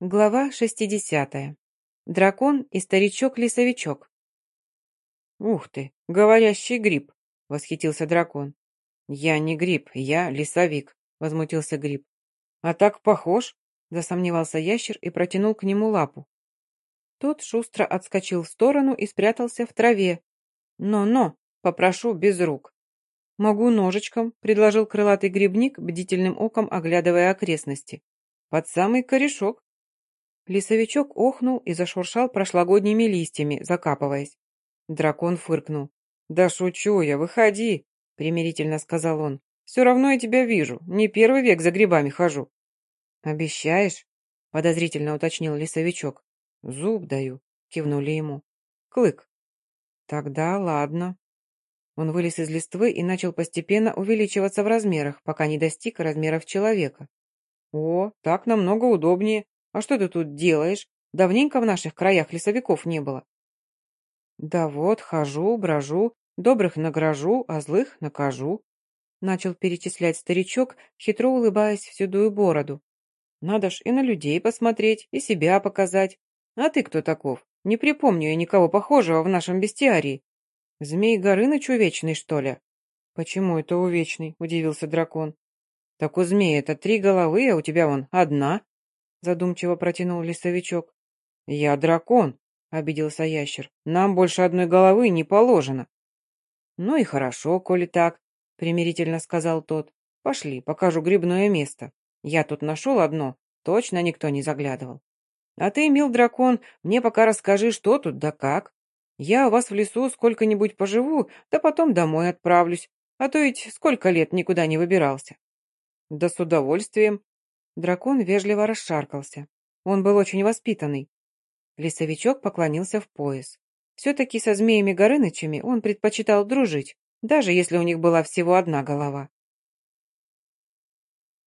Глава 60. Дракон и старичок-лесовичок. «Ух ты, говорящий гриб!» — восхитился дракон. «Я не гриб, я лесовик», — возмутился гриб. «А так похож?» — засомневался ящер и протянул к нему лапу. Тот шустро отскочил в сторону и спрятался в траве. «Но-но, попрошу без рук». «Могу ножичком», — предложил крылатый грибник, бдительным оком оглядывая окрестности. «Под самый корешок». Лесовичок охнул и зашуршал прошлогодними листьями, закапываясь. Дракон фыркнул. «Да шучу я, выходи!» — примирительно сказал он. «Все равно я тебя вижу, не первый век за грибами хожу». «Обещаешь?» — подозрительно уточнил лесовичок. «Зуб даю», — кивнули ему. «Клык». «Тогда ладно». Он вылез из листвы и начал постепенно увеличиваться в размерах, пока не достиг размеров человека. «О, так намного удобнее», а что ты тут делаешь? Давненько в наших краях лесовиков не было». «Да вот, хожу, брожу, добрых награжу, а злых накажу», начал перечислять старичок, хитро улыбаясь в седую бороду. «Надо ж и на людей посмотреть, и себя показать. А ты кто таков? Не припомню я никого похожего в нашем бестиарии. Змей Горыныч увечный, что ли?» «Почему это увечный?» — удивился дракон. «Так у змея это три головы, а у тебя вон одна», задумчиво протянул лесовичок. «Я дракон», — обиделся ящер. «Нам больше одной головы не положено». «Ну и хорошо, коли так», — примирительно сказал тот. «Пошли, покажу грибное место. Я тут нашел одно, точно никто не заглядывал. А ты, мил дракон, мне пока расскажи, что тут да как. Я у вас в лесу сколько-нибудь поживу, да потом домой отправлюсь, а то ведь сколько лет никуда не выбирался». «Да с удовольствием», Дракон вежливо расшаркался. Он был очень воспитанный. Лесовичок поклонился в пояс. Все-таки со змеями Горынычами он предпочитал дружить, даже если у них была всего одна голова.